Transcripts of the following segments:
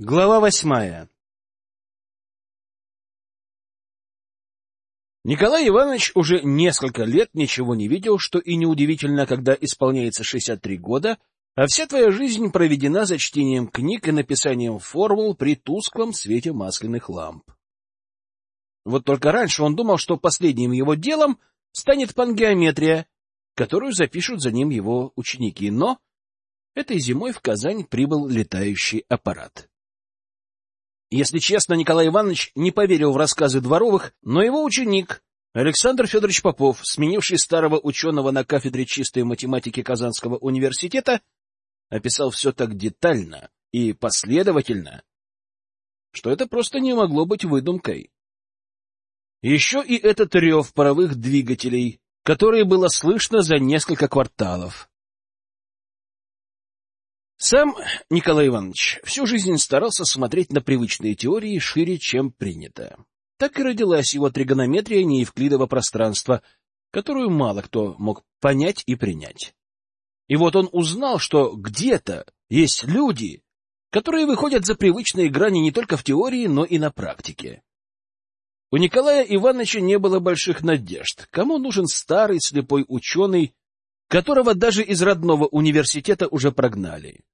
Глава восьмая Николай Иванович уже несколько лет ничего не видел, что и неудивительно, когда исполняется 63 года, а вся твоя жизнь проведена за чтением книг и написанием формул при тусклом свете масляных ламп. Вот только раньше он думал, что последним его делом станет пангеометрия, которую запишут за ним его ученики, но этой зимой в Казань прибыл летающий аппарат. Если честно, Николай Иванович не поверил в рассказы Дворовых, но его ученик, Александр Федорович Попов, сменивший старого ученого на кафедре чистой математики Казанского университета, описал все так детально и последовательно, что это просто не могло быть выдумкой. Еще и этот рев паровых двигателей, который было слышно за несколько кварталов. Сам Николай Иванович всю жизнь старался смотреть на привычные теории шире, чем принято. Так и родилась его тригонометрия неевклидового пространства, которую мало кто мог понять и принять. И вот он узнал, что где-то есть люди, которые выходят за привычные грани не только в теории, но и на практике. У Николая Ивановича не было больших надежд. Кому нужен старый слепой ученый, которого даже из родного университета уже прогнали.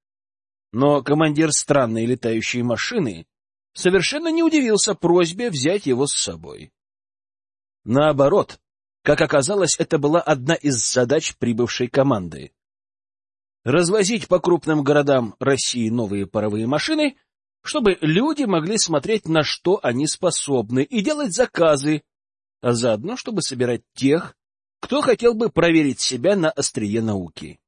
Но командир странной летающей машины совершенно не удивился просьбе взять его с собой. Наоборот, как оказалось, это была одна из задач прибывшей команды. Развозить по крупным городам России новые паровые машины, чтобы люди могли смотреть, на что они способны, и делать заказы, а заодно, чтобы собирать тех, кто хотел бы проверить себя на острие науки.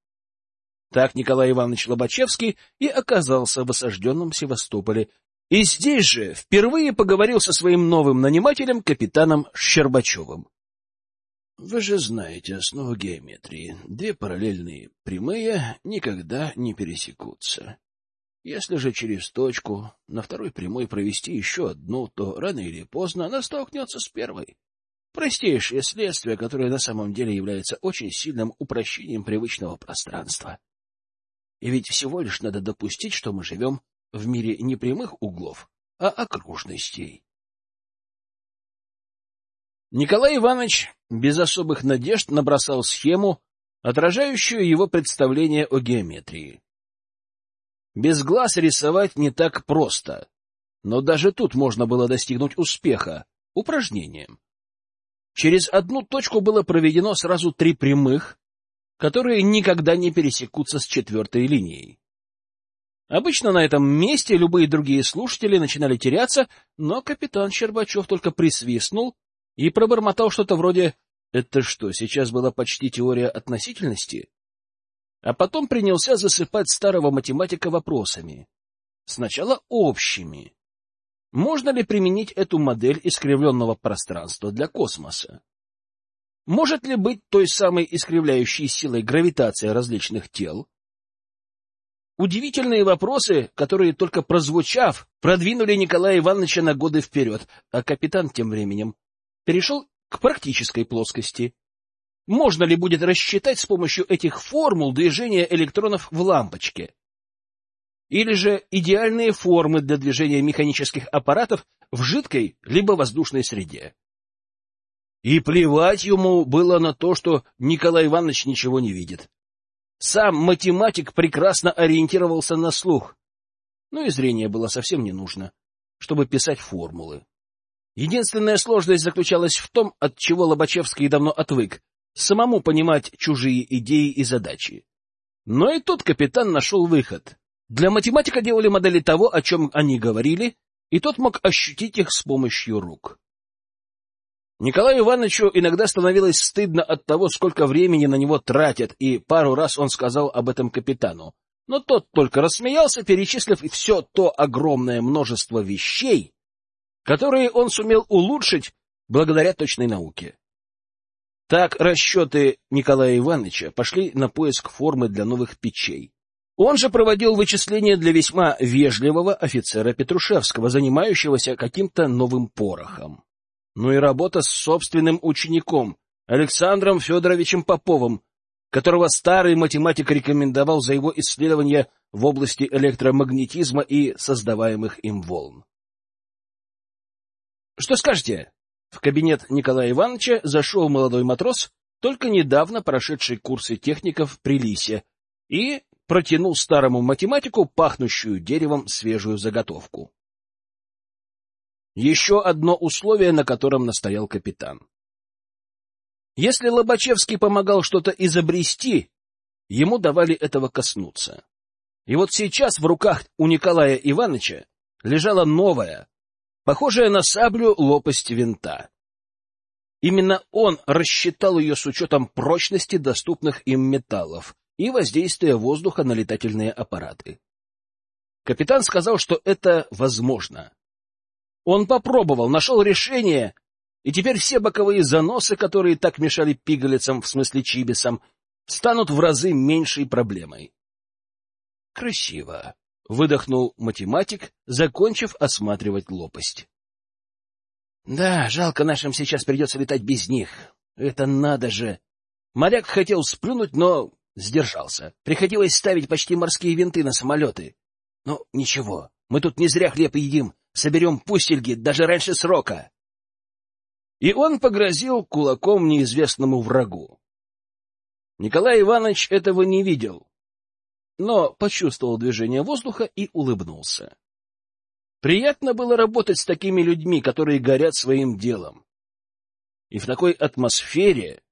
Так Николай Иванович Лобачевский и оказался в осажденном Севастополе, и здесь же впервые поговорил со своим новым нанимателем, капитаном Щербачевым. — Вы же знаете основу геометрии. Две параллельные прямые никогда не пересекутся. Если же через точку на второй прямой провести еще одну, то рано или поздно она столкнется с первой. Простейшее следствие, которое на самом деле является очень сильным упрощением привычного пространства. И ведь всего лишь надо допустить, что мы живем в мире не прямых углов, а окружностей. Николай Иванович без особых надежд набросал схему, отражающую его представление о геометрии. Без глаз рисовать не так просто, но даже тут можно было достигнуть успеха упражнением. Через одну точку было проведено сразу три прямых, которые никогда не пересекутся с четвертой линией. Обычно на этом месте любые другие слушатели начинали теряться, но капитан Щербачев только присвистнул и пробормотал что-то вроде «Это что, сейчас была почти теория относительности?» А потом принялся засыпать старого математика вопросами. Сначала общими, можно ли применить эту модель искривленного пространства для космоса? Может ли быть той самой искривляющей силой гравитация различных тел? Удивительные вопросы, которые, только прозвучав, продвинули Николая Ивановича на годы вперед, а капитан тем временем перешел к практической плоскости. Можно ли будет рассчитать с помощью этих формул движение электронов в лампочке? или же идеальные формы для движения механических аппаратов в жидкой либо воздушной среде. И плевать ему было на то, что Николай Иванович ничего не видит. Сам математик прекрасно ориентировался на слух, но и зрение было совсем не нужно, чтобы писать формулы. Единственная сложность заключалась в том, от чего Лобачевский давно отвык — самому понимать чужие идеи и задачи. Но и тут капитан нашел выход. Для математика делали модели того, о чем они говорили, и тот мог ощутить их с помощью рук. Николаю Ивановичу иногда становилось стыдно от того, сколько времени на него тратят, и пару раз он сказал об этом капитану. Но тот только рассмеялся, перечислив все то огромное множество вещей, которые он сумел улучшить благодаря точной науке. Так расчеты Николая Ивановича пошли на поиск формы для новых печей. Он же проводил вычисления для весьма вежливого офицера Петрушевского, занимающегося каким-то новым порохом. Ну и работа с собственным учеником, Александром Федоровичем Поповым, которого старый математик рекомендовал за его исследование в области электромагнетизма и создаваемых им волн. — Что скажете? В кабинет Николая Ивановича зашел молодой матрос, только недавно прошедший курсы техников при Лисе, и протянул старому математику пахнущую деревом свежую заготовку. Еще одно условие, на котором настоял капитан. Если Лобачевский помогал что-то изобрести, ему давали этого коснуться. И вот сейчас в руках у Николая Ивановича лежала новая, похожая на саблю лопасть винта. Именно он рассчитал ее с учетом прочности доступных им металлов и воздействия воздуха на летательные аппараты. Капитан сказал, что это возможно. Он попробовал, нашел решение, и теперь все боковые заносы, которые так мешали пигалицам, в смысле чибисам, станут в разы меньшей проблемой. Красиво, выдохнул математик, закончив осматривать лопасть. Да, жалко нашим сейчас придется летать без них. Это надо же. Моряк хотел сплюнуть, но сдержался. Приходилось ставить почти морские винты на самолеты. Но ничего, мы тут не зря хлеб едим, соберем пустельги даже раньше срока. И он погрозил кулаком неизвестному врагу. Николай Иванович этого не видел, но почувствовал движение воздуха и улыбнулся. Приятно было работать с такими людьми, которые горят своим делом. И в такой атмосфере,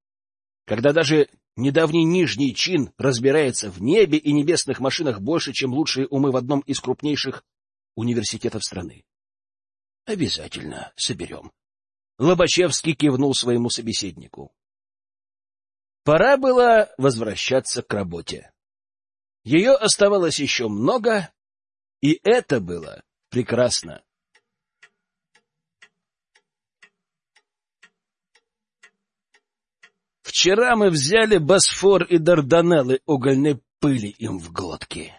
когда даже недавний нижний чин разбирается в небе и небесных машинах больше, чем лучшие умы в одном из крупнейших университетов страны. Обязательно соберем. Лобачевский кивнул своему собеседнику. Пора было возвращаться к работе. Ее оставалось еще много, и это было прекрасно. Вчера мы взяли Босфор и Дарданеллы угольной пыли им в глотки.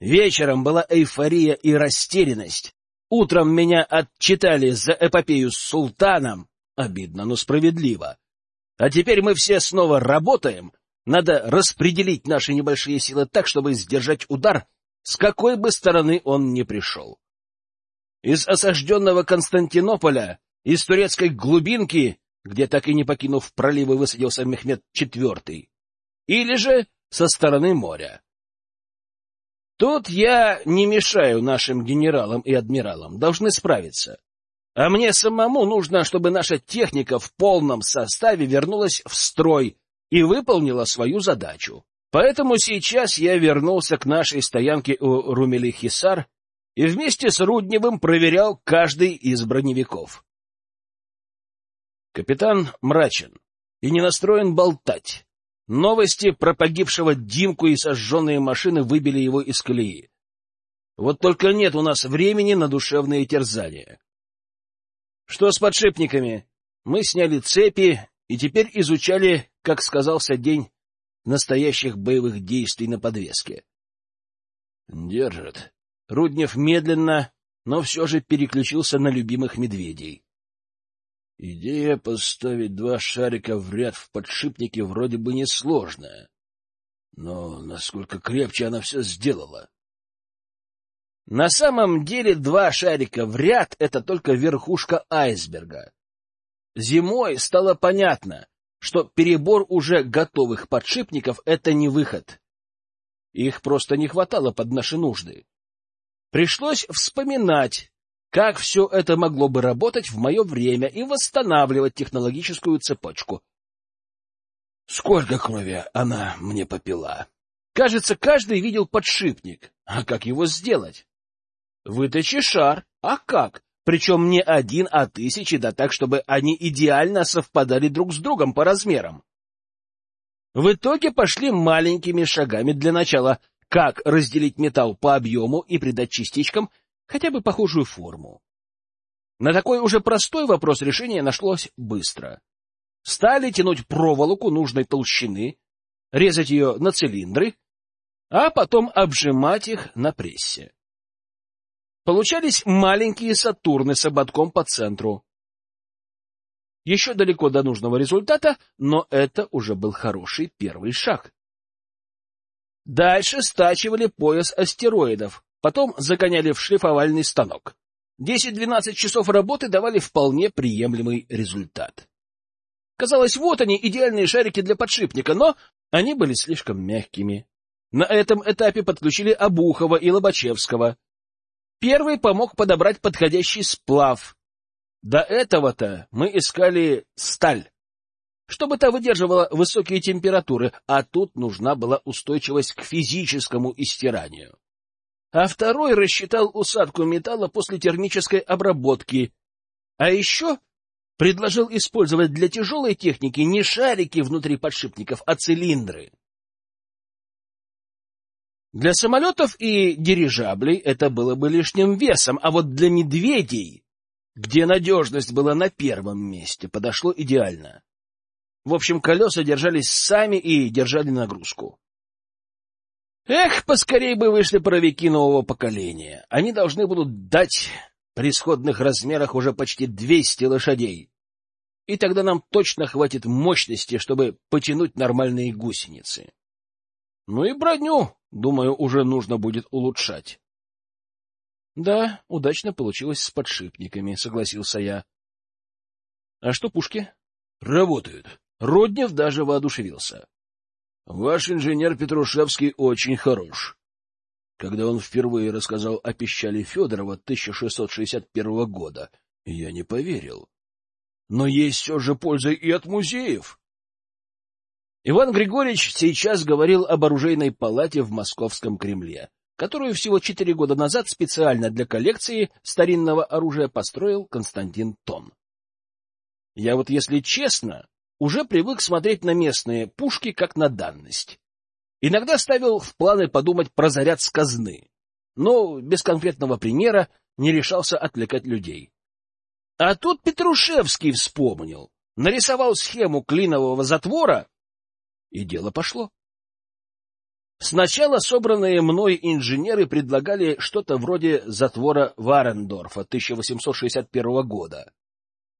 Вечером была эйфория и растерянность, Утром меня отчитали за эпопею с султаном. Обидно, но справедливо. А теперь мы все снова работаем. Надо распределить наши небольшие силы так, чтобы сдержать удар, с какой бы стороны он ни пришел. Из осажденного Константинополя, из турецкой глубинки, где так и не покинув проливы высадился Мехмед IV, или же со стороны моря. Тут я не мешаю нашим генералам и адмиралам, должны справиться. А мне самому нужно, чтобы наша техника в полном составе вернулась в строй и выполнила свою задачу. Поэтому сейчас я вернулся к нашей стоянке у Румели-Хисар и вместе с Рудневым проверял каждый из броневиков. Капитан мрачен и не настроен болтать. Новости про погибшего Димку и сожженные машины выбили его из колеи. Вот только нет у нас времени на душевные терзания. Что с подшипниками? Мы сняли цепи и теперь изучали, как сказался день настоящих боевых действий на подвеске. Держит. Руднев медленно, но все же переключился на любимых медведей. Идея поставить два шарика в ряд в подшипнике вроде бы несложная. Но насколько крепче она все сделала? На самом деле два шарика в ряд — это только верхушка айсберга. Зимой стало понятно, что перебор уже готовых подшипников — это не выход. Их просто не хватало под наши нужды. Пришлось вспоминать, как все это могло бы работать в мое время и восстанавливать технологическую цепочку? Сколько крови она мне попила? Кажется, каждый видел подшипник. А как его сделать? Выточи шар. А как? Причем не один, а тысячи, да так, чтобы они идеально совпадали друг с другом по размерам. В итоге пошли маленькими шагами для начала, как разделить металл по объему и придать частичкам хотя бы похожую форму. На такой уже простой вопрос решение нашлось быстро. Стали тянуть проволоку нужной толщины, резать ее на цилиндры, а потом обжимать их на прессе. Получались маленькие Сатурны с ободком по центру. Еще далеко до нужного результата, но это уже был хороший первый шаг. Дальше стачивали пояс астероидов, потом загоняли в шлифовальный станок. 10-12 часов работы давали вполне приемлемый результат. Казалось, вот они, идеальные шарики для подшипника, но они были слишком мягкими. На этом этапе подключили Обухова и Лобачевского. Первый помог подобрать подходящий сплав. До этого-то мы искали сталь, чтобы та выдерживала высокие температуры, а тут нужна была устойчивость к физическому истиранию. А второй рассчитал усадку металла после термической обработки. А еще предложил использовать для тяжелой техники не шарики внутри подшипников, а цилиндры. Для самолетов и дирижаблей это было бы лишним весом, а вот для медведей, где надежность была на первом месте, подошло идеально. В общем, колеса держались сами и держали нагрузку. Эх, поскорей бы вышли паровики нового поколения. Они должны будут дать при исходных размерах уже почти 200 лошадей. И тогда нам точно хватит мощности, чтобы потянуть нормальные гусеницы. Ну и броню, думаю, уже нужно будет улучшать. Да, удачно получилось с подшипниками, согласился я. А что пушки? Работают. Роднев даже воодушевился. Ваш инженер Петрушевский очень хорош. Когда он впервые рассказал о пищале Федорова 1661 года, я не поверил. Но есть все же польза и от музеев. Иван Григорьевич сейчас говорил об оружейной палате в Московском Кремле, которую всего четыре года назад специально для коллекции старинного оружия построил Константин Тон. Я вот, если честно, уже привык смотреть на местные пушки как на данность. Иногда ставил в планы подумать про заряд с казны, но без конкретного примера не решался отвлекать людей. А тут Петрушевский вспомнил, нарисовал схему клинового затвора, и дело пошло. Сначала собранные мной инженеры предлагали что-то вроде затвора Варендорфа 1861 года.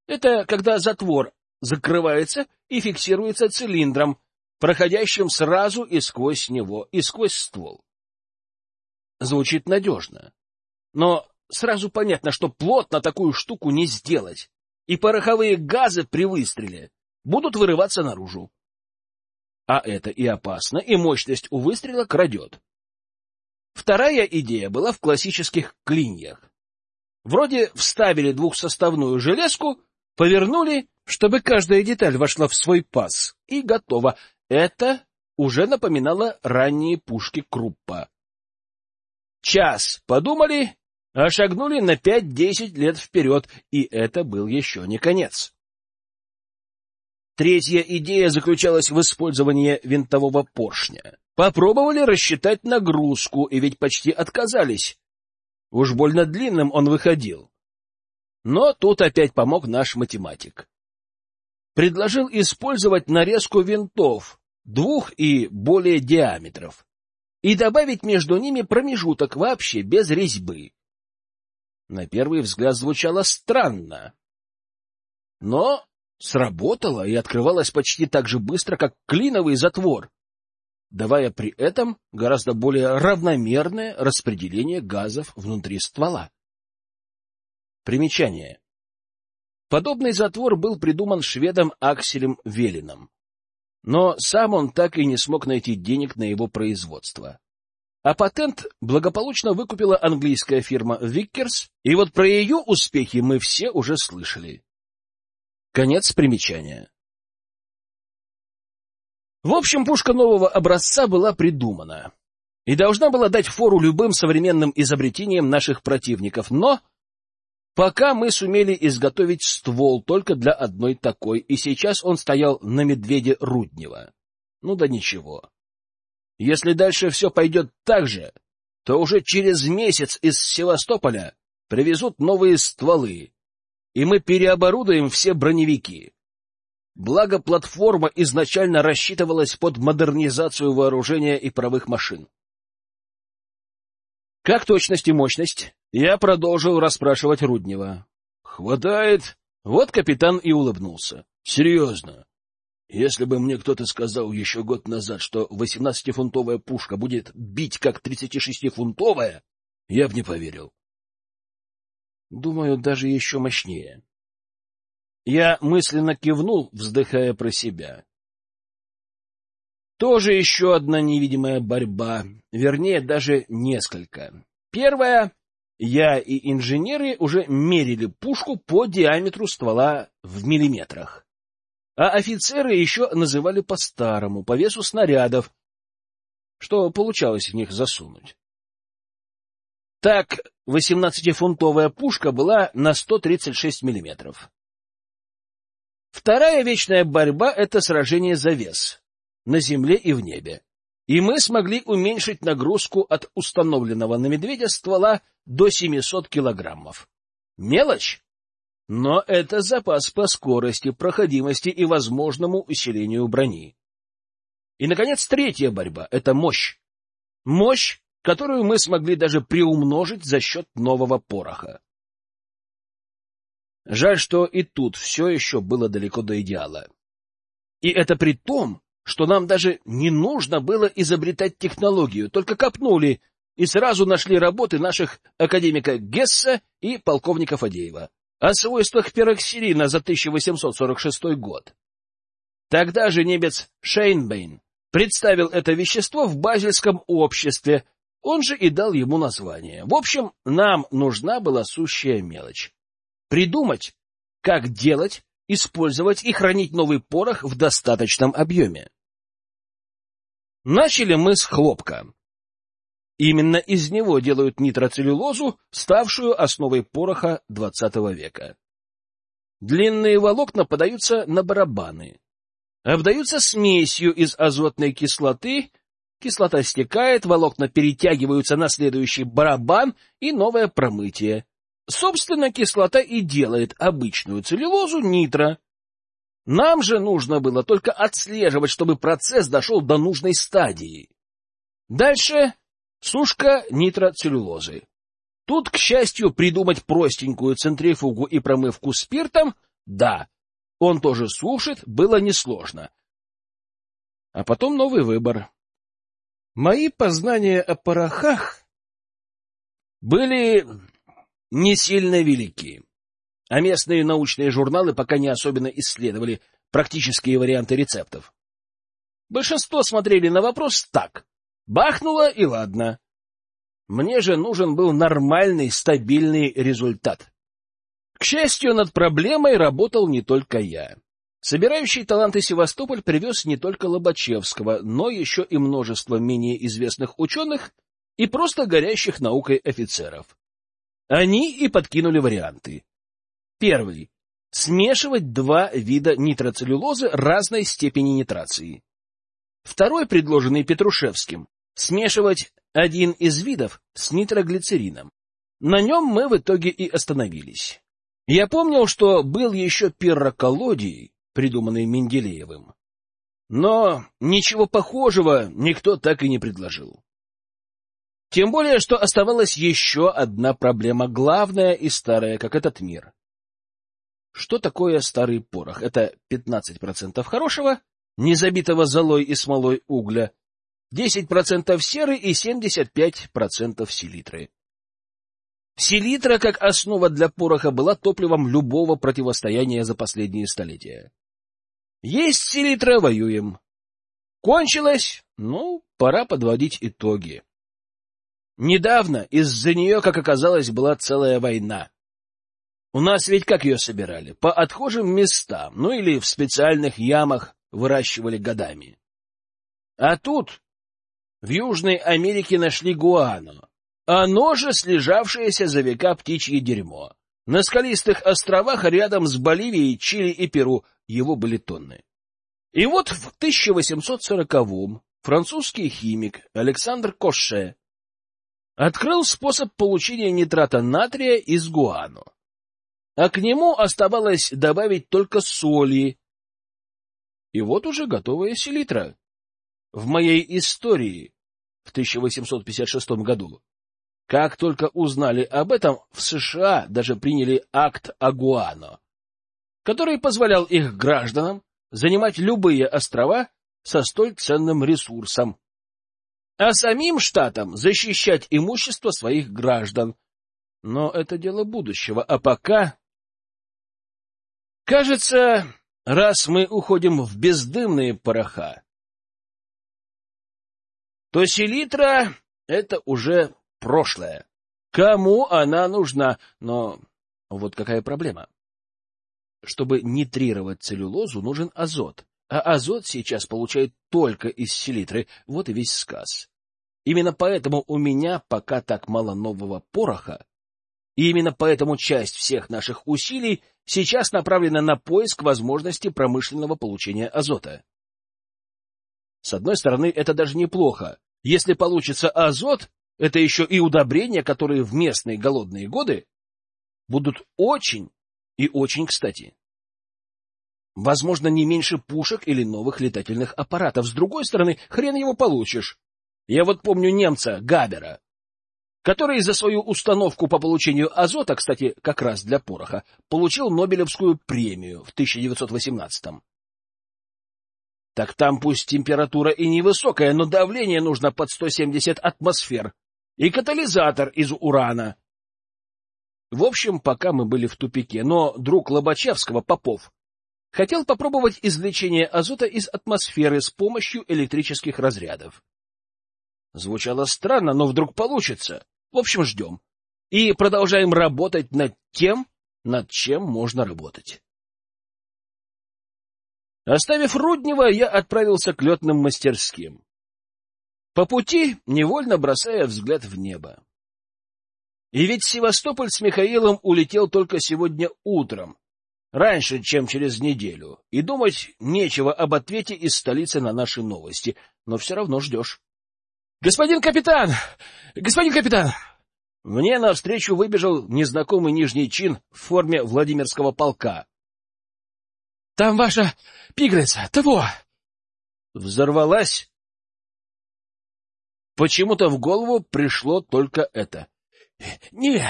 Это когда затвор закрывается и фиксируется цилиндром, проходящим сразу и сквозь него, и сквозь ствол. Звучит надежно. Но сразу понятно, что плотно такую штуку не сделать, и пороховые газы при выстреле будут вырываться наружу. А это и опасно, и мощность у выстрела крадет. Вторая идея была в классических клиньях. Вроде вставили двухсоставную железку, повернули чтобы каждая деталь вошла в свой паз, и готово. Это уже напоминало ранние пушки Круппа. Час подумали, а шагнули на пять-десять лет вперед, и это был еще не конец. Третья идея заключалась в использовании винтового поршня. Попробовали рассчитать нагрузку, и ведь почти отказались. Уж больно длинным он выходил. Но тут опять помог наш математик предложил использовать нарезку винтов двух и более диаметров и добавить между ними промежуток вообще без резьбы. На первый взгляд звучало странно, но сработало и открывалось почти так же быстро, как клиновый затвор, давая при этом гораздо более равномерное распределение газов внутри ствола. Примечание. Подобный затвор был придуман шведом Акселем Велином. Но сам он так и не смог найти денег на его производство. А патент благополучно выкупила английская фирма Виккерс, и вот про ее успехи мы все уже слышали. Конец примечания. В общем, пушка нового образца была придумана и должна была дать фору любым современным изобретениям наших противников, но Пока мы сумели изготовить ствол только для одной такой, и сейчас он стоял на медведе Руднева. Ну да ничего. Если дальше все пойдет так же, то уже через месяц из Севастополя привезут новые стволы, и мы переоборудуем все броневики. Благо, платформа изначально рассчитывалась под модернизацию вооружения и правых машин. Как точность и мощность? Я продолжил расспрашивать Руднева. Хватает. Вот капитан и улыбнулся. Серьезно. Если бы мне кто-то сказал еще год назад, что 18-фунтовая пушка будет бить как 36-фунтовая, я бы не поверил. Думаю, даже еще мощнее. Я мысленно кивнул, вздыхая про себя. Тоже еще одна невидимая борьба, вернее, даже несколько. Первая — я и инженеры уже мерили пушку по диаметру ствола в миллиметрах. А офицеры еще называли по-старому, по весу снарядов, что получалось в них засунуть. Так, 18-фунтовая пушка была на 136 миллиметров. Вторая вечная борьба — это сражение за вес на земле и в небе. И мы смогли уменьшить нагрузку от установленного на медведя ствола до 700 килограммов. Мелочь? Но это запас по скорости, проходимости и возможному усилению брони. И, наконец, третья борьба — это мощь. Мощь, которую мы смогли даже приумножить за счет нового пороха. Жаль, что и тут все еще было далеко до идеала. И это при том, что нам даже не нужно было изобретать технологию, только копнули и сразу нашли работы наших академика Гесса и полковника Фадеева о свойствах пероксилина за 1846 год. Тогда же немец Шейнбейн представил это вещество в базельском обществе, он же и дал ему название. В общем, нам нужна была сущая мелочь. Придумать, как делать, использовать и хранить новый порох в достаточном объеме. Начали мы с хлопка. Именно из него делают нитроцеллюлозу, ставшую основой пороха XX века. Длинные волокна подаются на барабаны. Обдаются смесью из азотной кислоты, кислота стекает, волокна перетягиваются на следующий барабан и новое промытие. Собственно, кислота и делает обычную целлюлозу нитро. Нам же нужно было только отслеживать, чтобы процесс дошел до нужной стадии. Дальше сушка нитроцеллюлозы. Тут, к счастью, придумать простенькую центрифугу и промывку спиртом, да, он тоже сушит, было несложно. А потом новый выбор. Мои познания о порохах были не сильно велики, а местные научные журналы пока не особенно исследовали практические варианты рецептов. Большинство смотрели на вопрос так. Бахнуло и ладно. Мне же нужен был нормальный, стабильный результат. К счастью, над проблемой работал не только я. Собирающий таланты Севастополь привез не только Лобачевского, но еще и множество менее известных ученых и просто горящих наукой офицеров. Они и подкинули варианты. Первый. Смешивать два вида нитроцеллюлозы разной степени нитрации. Второй, предложенный Петрушевским, смешивать один из видов с нитроглицерином. На нем мы в итоге и остановились. Я помнил, что был еще пироколодий, придуманный Менделеевым. Но ничего похожего никто так и не предложил. Тем более, что оставалась еще одна проблема, главная и старая, как этот мир. Что такое старый порох? Это 15% хорошего, не забитого золой и смолой угля, 10% серы и 75% селитры. Селитра, как основа для пороха, была топливом любого противостояния за последние столетия. Есть селитра — воюем. Кончилось? Ну, пора подводить итоги. Недавно из-за нее, как оказалось, была целая война. У нас ведь как ее собирали? По отхожим местам, ну или в специальных ямах выращивали годами. А тут в Южной Америке нашли гуану. Оно же слежавшееся за века птичье дерьмо. На скалистых островах рядом с Боливией, Чили и Перу его были тонны. И вот в 1840-м французский химик Александр Коше открыл способ получения нитрата натрия из гуану. А к нему оставалось добавить только соли. И вот уже готовая селитра. В моей истории в 1856 году, как только узнали об этом, в США даже приняли акт о гуано, который позволял их гражданам занимать любые острова со столь ценным ресурсом, а самим штатам защищать имущество своих граждан. Но это дело будущего, а пока... Кажется, раз мы уходим в бездымные пороха, то селитра — это уже прошлое. Кому она нужна? Но вот какая проблема. Чтобы нитрировать целлюлозу, нужен азот. А азот сейчас получает только из селитры. Вот и весь сказ. Именно поэтому у меня пока так мало нового пороха, и именно поэтому часть всех наших усилий сейчас направлена на поиск возможности промышленного получения азота. С одной стороны, это даже неплохо. Если получится азот, это еще и удобрения, которые в местные голодные годы будут очень и очень кстати. Возможно, не меньше пушек или новых летательных аппаратов. С другой стороны, хрен его получишь. Я вот помню немца Габера, который за свою установку по получению азота, кстати, как раз для пороха, получил Нобелевскую премию в 1918-м. Так там пусть температура и невысокая, но давление нужно под 170 атмосфер и катализатор из урана. В общем, пока мы были в тупике, но друг Лобачевского, Попов, хотел попробовать извлечение азота из атмосферы с помощью электрических разрядов. Звучало странно, но вдруг получится. В общем, ждем. И продолжаем работать над тем, над чем можно работать. Оставив Руднева, я отправился к летным мастерским. По пути невольно бросая взгляд в небо. И ведь Севастополь с Михаилом улетел только сегодня утром, раньше, чем через неделю, и думать нечего об ответе из столицы на наши новости, но все равно ждешь. — Господин капитан! Господин капитан! Мне навстречу выбежал незнакомый нижний чин в форме Владимирского полка. — Там ваша пигрица, того! Взорвалась. Почему-то в голову пришло только это. — Не,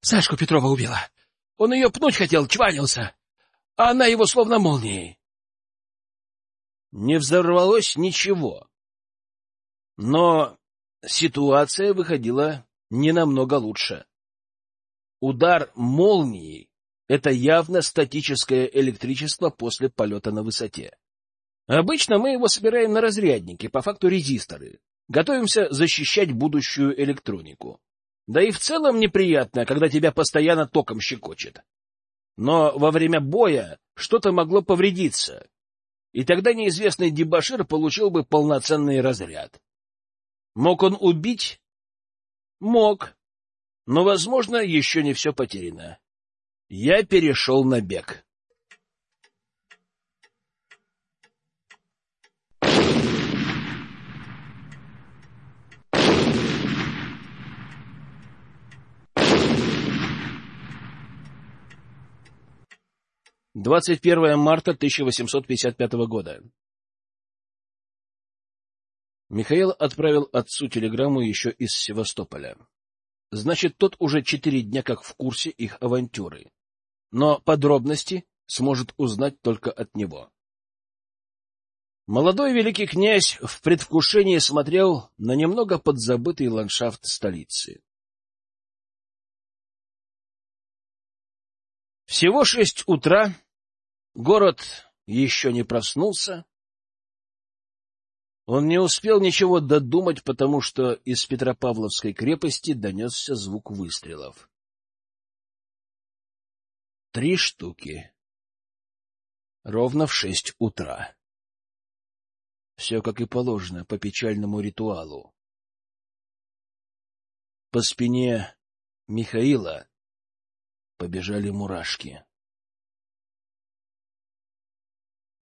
Сашку Петрова убила. Он ее пнуть хотел, чванился. А она его словно молнией. Не взорвалось ничего. Но ситуация выходила не намного лучше. Удар молнией — это явно статическое электричество после полета на высоте. Обычно мы его собираем на разрядники, по факту резисторы. Готовимся защищать будущую электронику. Да и в целом неприятно, когда тебя постоянно током щекочет. Но во время боя что-то могло повредиться, и тогда неизвестный дебашир получил бы полноценный разряд. Мог он убить? Мог. Но, возможно, еще не все потеряно. Я перешел на бег. 21 марта 1855 года. Михаил отправил отцу телеграмму еще из Севастополя. Значит, тот уже четыре дня как в курсе их авантюры. Но подробности сможет узнать только от него. Молодой великий князь в предвкушении смотрел на немного подзабытый ландшафт столицы. Всего шесть утра, город еще не проснулся. Он не успел ничего додумать, потому что из Петропавловской крепости донесся звук выстрелов. Три штуки. Ровно в шесть утра. Все как и положено по печальному ритуалу. По спине Михаила побежали мурашки.